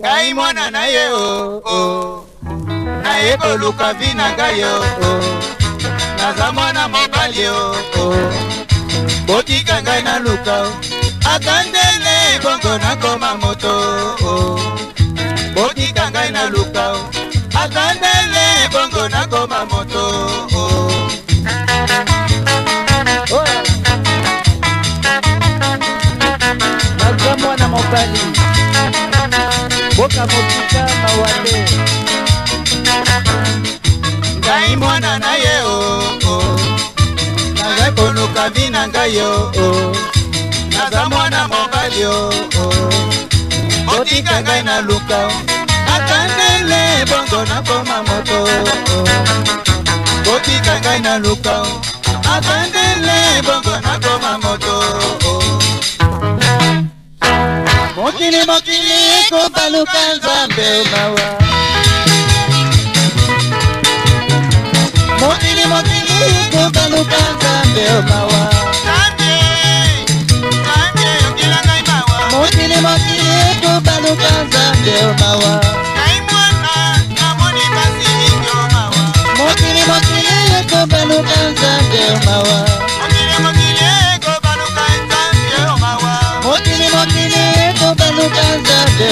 ngai mwana na ye o oh, oh. naye koluka vi na ngai o oh, naza mwana mobali o botika ngai naluka akandele bongo nakoma moto botika ngai naluka akandele bongo nakoma moto ata mawande ngai mwana na ye o oh, oh. nazai koluka vi na ngai o oh, naza mwana mobali o otika ngai na luka ata ndele bongo nakoma moto otika ngai na luka ata ndele bongo nakoma moto mokili mokili ekobaluka nzambe mawa mokili mokili ekobaluka nzambe mawa mokili mokili ekobaluka nzambe mawa mokili mokili ekobaluka nzambe mawa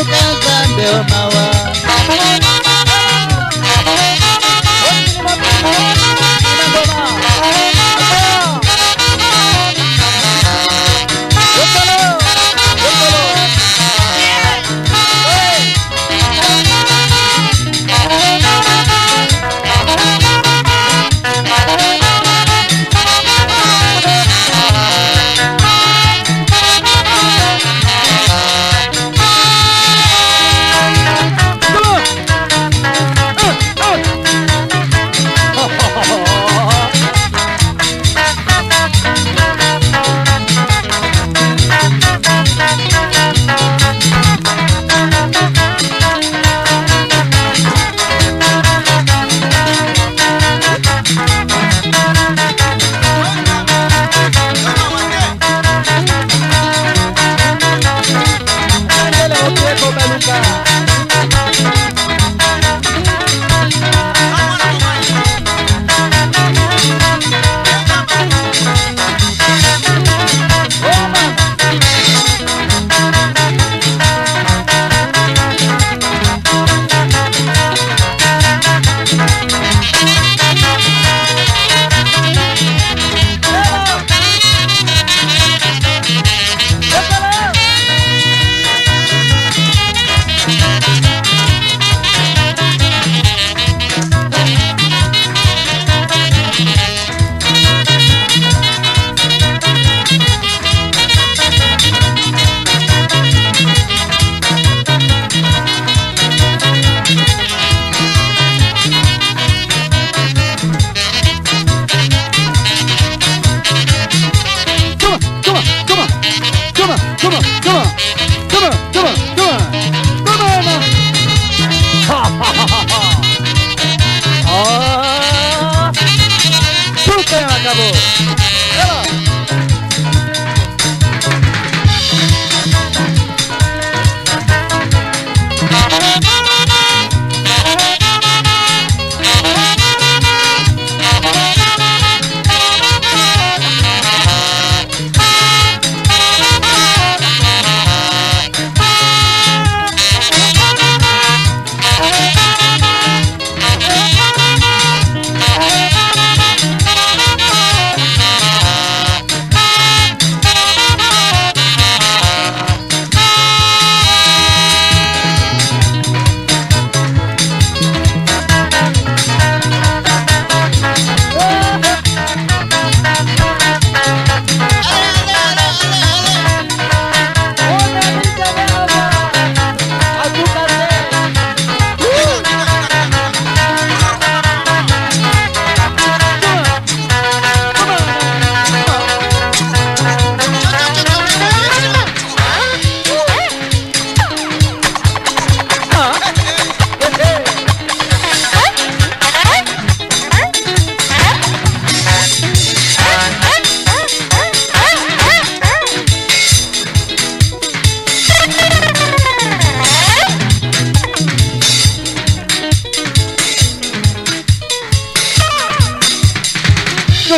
ọdún kan gbàgbé ọmọ wa. Diego Beluga.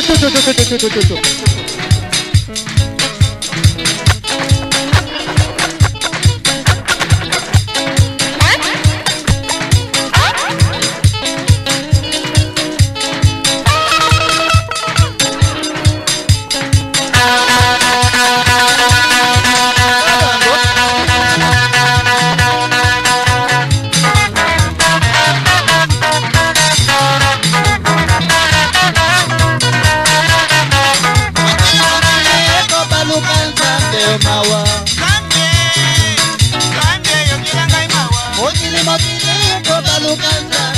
救救救救救救救救救 ¡Gracias!